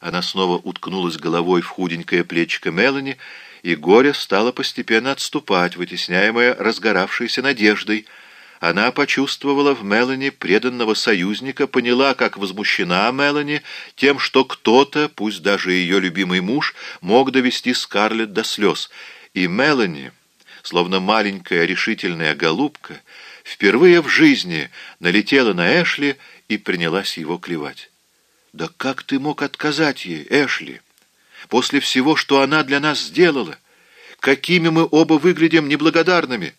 Она снова уткнулась головой в худенькое плечико Мелани, и горе стало постепенно отступать, вытесняемое разгоравшейся надеждой. Она почувствовала в Мелани преданного союзника, поняла, как возмущена Мелани тем, что кто-то, пусть даже ее любимый муж, мог довести Скарлетт до слез. И Мелани, словно маленькая решительная голубка, впервые в жизни налетела на Эшли и принялась его клевать. «Да как ты мог отказать ей, Эшли? После всего, что она для нас сделала? Какими мы оба выглядим неблагодарными?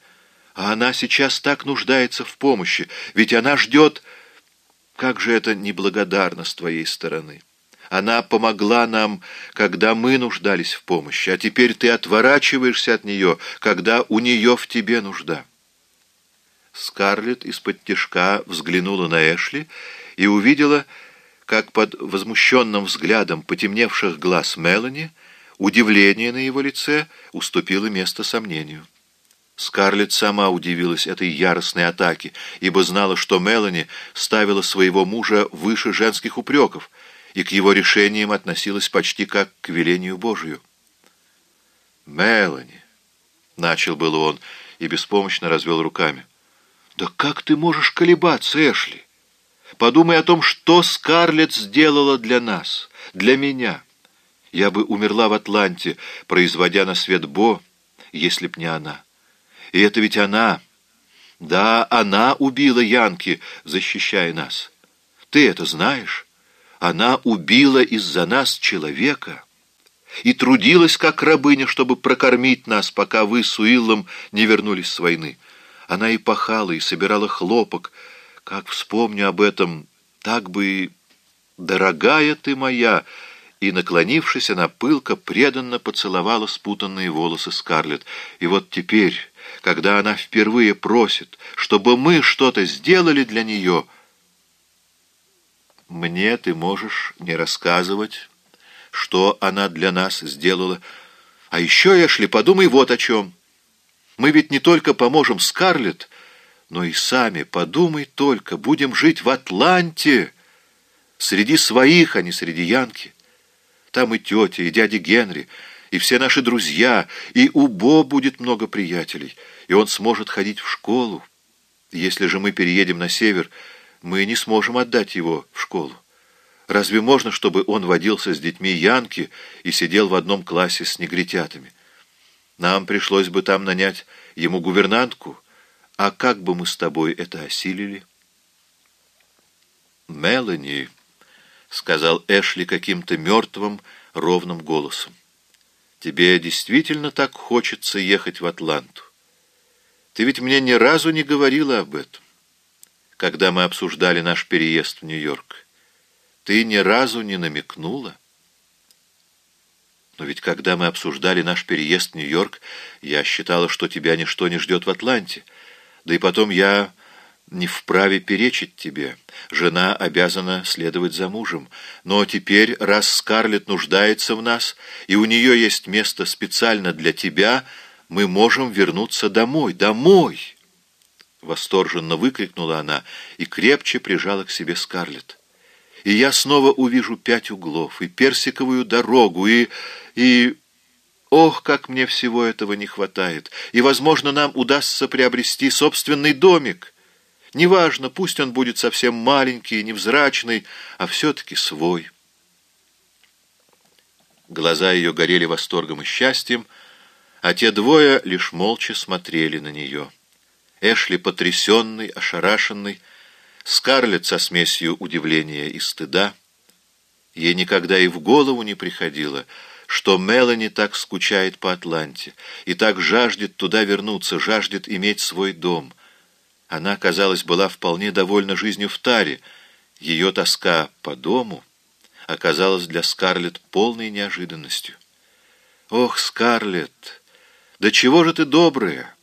А она сейчас так нуждается в помощи, ведь она ждет... Как же это неблагодарно с твоей стороны!» Она помогла нам, когда мы нуждались в помощи, а теперь ты отворачиваешься от нее, когда у нее в тебе нужда. Скарлетт из-под тишка взглянула на Эшли и увидела, как под возмущенным взглядом потемневших глаз Мелани удивление на его лице уступило место сомнению. Скарлетт сама удивилась этой яростной атаке, ибо знала, что Мелани ставила своего мужа выше женских упреков и к его решениям относилась почти как к велению Божию. «Мелани!» — начал был он и беспомощно развел руками. «Да как ты можешь колебаться, Эшли? Подумай о том, что Скарлетт сделала для нас, для меня. Я бы умерла в Атланте, производя на свет Бо, если б не она. И это ведь она, да, она убила Янки, защищая нас. Ты это знаешь? Она убила из-за нас человека» и трудилась как рабыня, чтобы прокормить нас, пока вы с Уиллом не вернулись с войны. Она и пахала, и собирала хлопок, как вспомню об этом, так бы «Дорогая ты моя!» И, наклонившись, она пылко, преданно поцеловала спутанные волосы Скарлетт. И вот теперь, когда она впервые просит, чтобы мы что-то сделали для нее, мне ты можешь не рассказывать, что она для нас сделала. А еще, Эшли, подумай вот о чем. Мы ведь не только поможем Скарлетт, но и сами, подумай только, будем жить в Атланте, среди своих, а не среди Янки. Там и тетя, и дядя Генри, и все наши друзья, и у Бо будет много приятелей, и он сможет ходить в школу. Если же мы переедем на север, мы не сможем отдать его в школу. Разве можно, чтобы он водился с детьми Янки и сидел в одном классе с негритятами? Нам пришлось бы там нанять ему гувернантку, а как бы мы с тобой это осилили? «Мелани», — сказал Эшли каким-то мертвым, ровным голосом, — «тебе действительно так хочется ехать в Атланту? Ты ведь мне ни разу не говорила об этом, когда мы обсуждали наш переезд в Нью-Йорк. Ты ни разу не намекнула?» Но ведь когда мы обсуждали наш переезд в Нью-Йорк, я считала, что тебя ничто не ждет в Атланте. Да и потом я не вправе перечить тебе. Жена обязана следовать за мужем. Но теперь, раз Скарлетт нуждается в нас, и у нее есть место специально для тебя, мы можем вернуться домой. Домой!» Восторженно выкрикнула она и крепче прижала к себе Скарлетт. «И я снова увижу пять углов, и персиковую дорогу, и... и...» Ох, как мне всего этого не хватает! И, возможно, нам удастся приобрести собственный домик. Неважно, пусть он будет совсем маленький и невзрачный, а все-таки свой. Глаза ее горели восторгом и счастьем, а те двое лишь молча смотрели на нее. Эшли потрясенный, ошарашенный, Скарлетт со смесью удивления и стыда. Ей никогда и в голову не приходило — что Мелани так скучает по Атланте и так жаждет туда вернуться, жаждет иметь свой дом. Она, казалось, была вполне довольна жизнью в Таре. Ее тоска по дому оказалась для Скарлетт полной неожиданностью. «Ох, Скарлетт, да чего же ты добрая!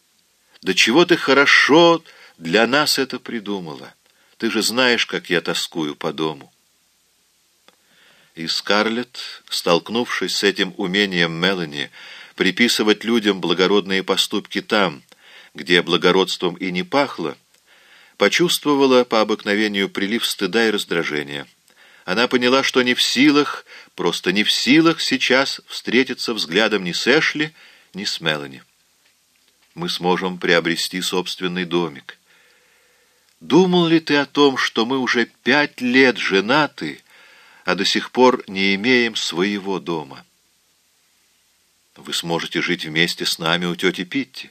Да чего ты хорошо для нас это придумала! Ты же знаешь, как я тоскую по дому!» И Скарлетт, столкнувшись с этим умением Мелани приписывать людям благородные поступки там, где благородством и не пахло, почувствовала по обыкновению прилив стыда и раздражения. Она поняла, что не в силах просто не в силах сейчас встретиться взглядом ни с Эшли, ни с Мелани. Мы сможем приобрести собственный домик. Думал ли ты о том, что мы уже пять лет женаты, а до сих пор не имеем своего дома? Вы сможете жить вместе с нами у тети Питти.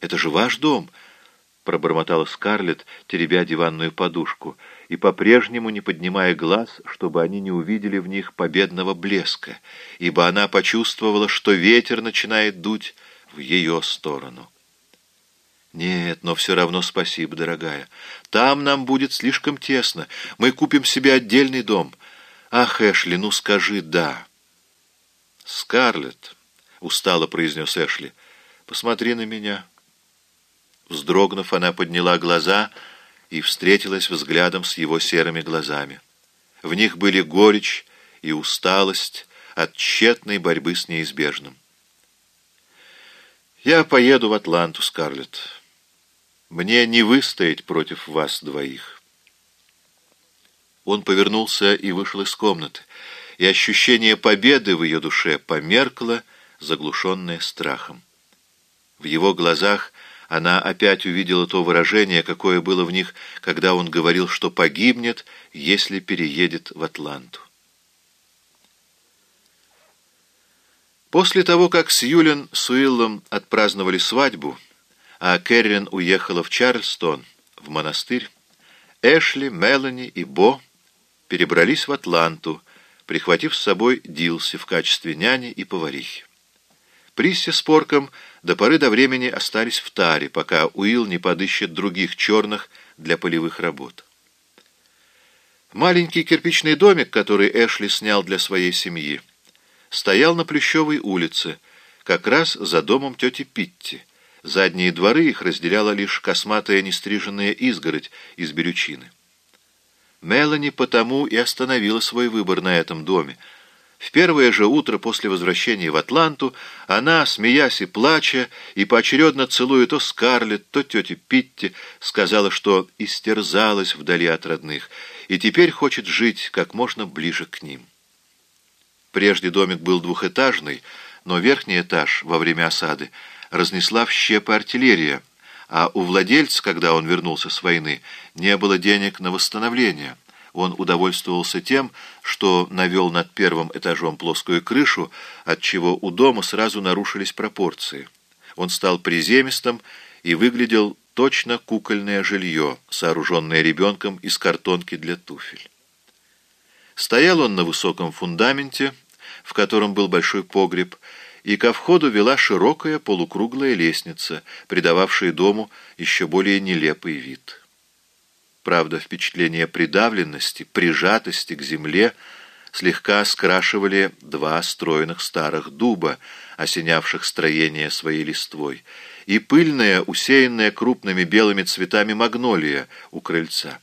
Это же ваш дом, — пробормотала Скарлетт, теребя диванную подушку — и по-прежнему не поднимая глаз, чтобы они не увидели в них победного блеска, ибо она почувствовала, что ветер начинает дуть в ее сторону. «Нет, но все равно спасибо, дорогая. Там нам будет слишком тесно. Мы купим себе отдельный дом. Ах, Эшли, ну скажи «да». «Скарлетт», — устало произнес Эшли, — «посмотри на меня». Вздрогнув, она подняла глаза — и встретилась взглядом с его серыми глазами. В них были горечь и усталость от тщетной борьбы с неизбежным. «Я поеду в Атланту, Скарлетт. Мне не выстоять против вас двоих». Он повернулся и вышел из комнаты, и ощущение победы в ее душе померкло, заглушенное страхом. В его глазах она опять увидела то выражение, какое было в них, когда он говорил, что погибнет, если переедет в Атланту. После того, как Сьюлин с Уиллом отпраздновали свадьбу, а Кэррин уехала в Чарльстон, в монастырь, Эшли, Мелани и Бо перебрались в Атланту, прихватив с собой Дилси в качестве няни и поварихи. Присси с Порком до поры до времени остались в таре, пока Уилл не подыщет других черных для полевых работ. Маленький кирпичный домик, который Эшли снял для своей семьи, стоял на Плющевой улице, как раз за домом тети Питти. Задние дворы их разделяла лишь косматая нестриженная изгородь из берючины. Мелани потому и остановила свой выбор на этом доме, в первое же утро после возвращения в Атланту она, смеясь и плача, и поочередно целуя то Скарлетт, то тети Питти, сказала, что истерзалась вдали от родных и теперь хочет жить как можно ближе к ним. Прежде домик был двухэтажный, но верхний этаж во время осады разнесла в щепы артиллерия, а у владельца, когда он вернулся с войны, не было денег на восстановление — он удовольствовался тем, что навел над первым этажом плоскую крышу, отчего у дома сразу нарушились пропорции. Он стал приземистым и выглядел точно кукольное жилье, сооруженное ребенком из картонки для туфель. Стоял он на высоком фундаменте, в котором был большой погреб, и ко входу вела широкая полукруглая лестница, придававшая дому еще более нелепый вид. Правда, впечатление придавленности, прижатости к земле слегка скрашивали два стройных старых дуба, осенявших строение своей листвой, и пыльная, усеянная крупными белыми цветами магнолия у крыльца.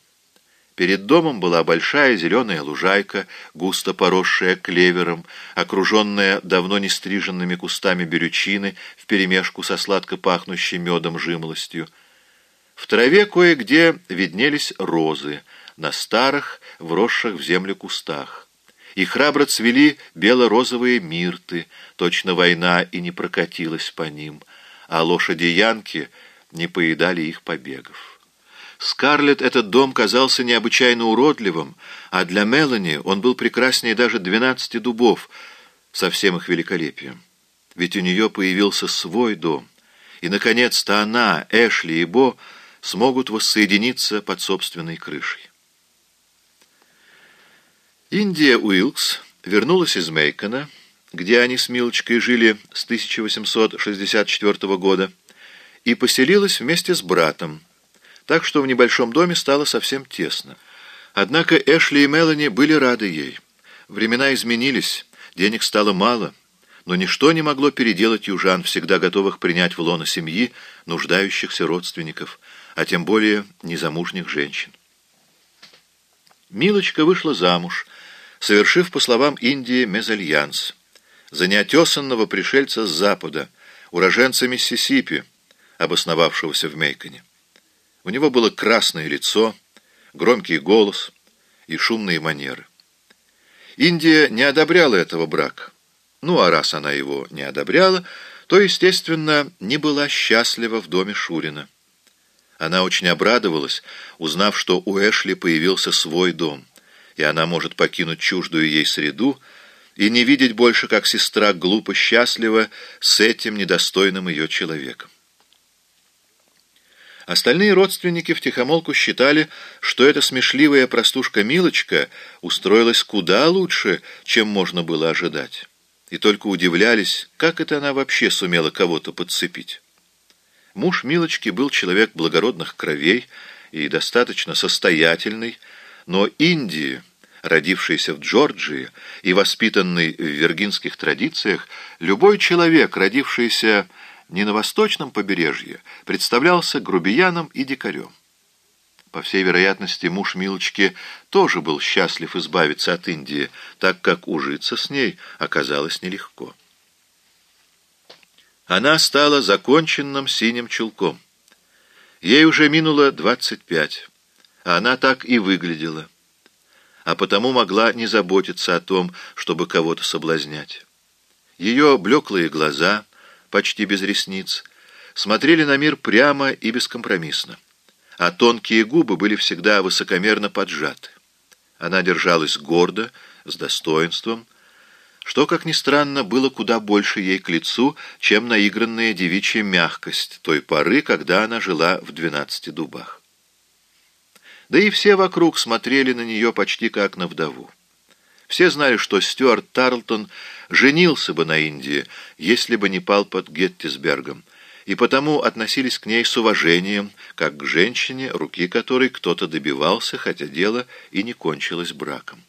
Перед домом была большая зеленая лужайка, густо поросшая клевером, окруженная давно не стриженными кустами берючины вперемешку со сладко пахнущей медом жимолостью. В траве кое-где виднелись розы на старых, вросших в землю кустах. И храбро цвели бело-розовые мирты, точно война и не прокатилась по ним, а лошади-янки не поедали их побегов. Скарлетт этот дом казался необычайно уродливым, а для Мелани он был прекраснее даже двенадцати дубов со всем их великолепием. Ведь у нее появился свой дом, и, наконец-то, она, Эшли и Бо смогут воссоединиться под собственной крышей. Индия Уилкс вернулась из Мейкона, где они с Милочкой жили с 1864 года, и поселилась вместе с братом, так что в небольшом доме стало совсем тесно. Однако Эшли и Мелани были рады ей. Времена изменились, денег стало мало, но ничто не могло переделать южан, всегда готовых принять в лоно семьи нуждающихся родственников – а тем более незамужних женщин. Милочка вышла замуж, совершив, по словам Индии, мезальянс, за неотесанного пришельца с запада, уроженца Миссисипи, обосновавшегося в Мейконе. У него было красное лицо, громкий голос и шумные манеры. Индия не одобряла этого брака. Ну, а раз она его не одобряла, то, естественно, не была счастлива в доме Шурина. Она очень обрадовалась, узнав, что у Эшли появился свой дом, и она может покинуть чуждую ей среду и не видеть больше, как сестра глупо счастлива с этим недостойным ее человеком. Остальные родственники втихомолку считали, что эта смешливая простушка Милочка устроилась куда лучше, чем можно было ожидать. И только удивлялись, как это она вообще сумела кого-то подцепить. Муж Милочки был человек благородных кровей и достаточно состоятельный, но Индии, родившийся в Джорджии и воспитанный в виргинских традициях, любой человек, родившийся не на восточном побережье, представлялся грубияном и дикарем. По всей вероятности, муж Милочки тоже был счастлив избавиться от Индии, так как ужиться с ней оказалось нелегко. Она стала законченным синим чулком. Ей уже минуло двадцать пять, а она так и выглядела, а потому могла не заботиться о том, чтобы кого-то соблазнять. Ее блеклые глаза — почти без ресниц, смотрели на мир прямо и бескомпромиссно, а тонкие губы были всегда высокомерно поджаты. Она держалась гордо, с достоинством, что, как ни странно, было куда больше ей к лицу, чем наигранная девичья мягкость той поры, когда она жила в двенадцати дубах. Да и все вокруг смотрели на нее почти как на вдову. Все знали, что Стюарт Тарлтон женился бы на Индии, если бы не пал под Геттисбергом, и потому относились к ней с уважением, как к женщине, руки которой кто-то добивался, хотя дело и не кончилось браком.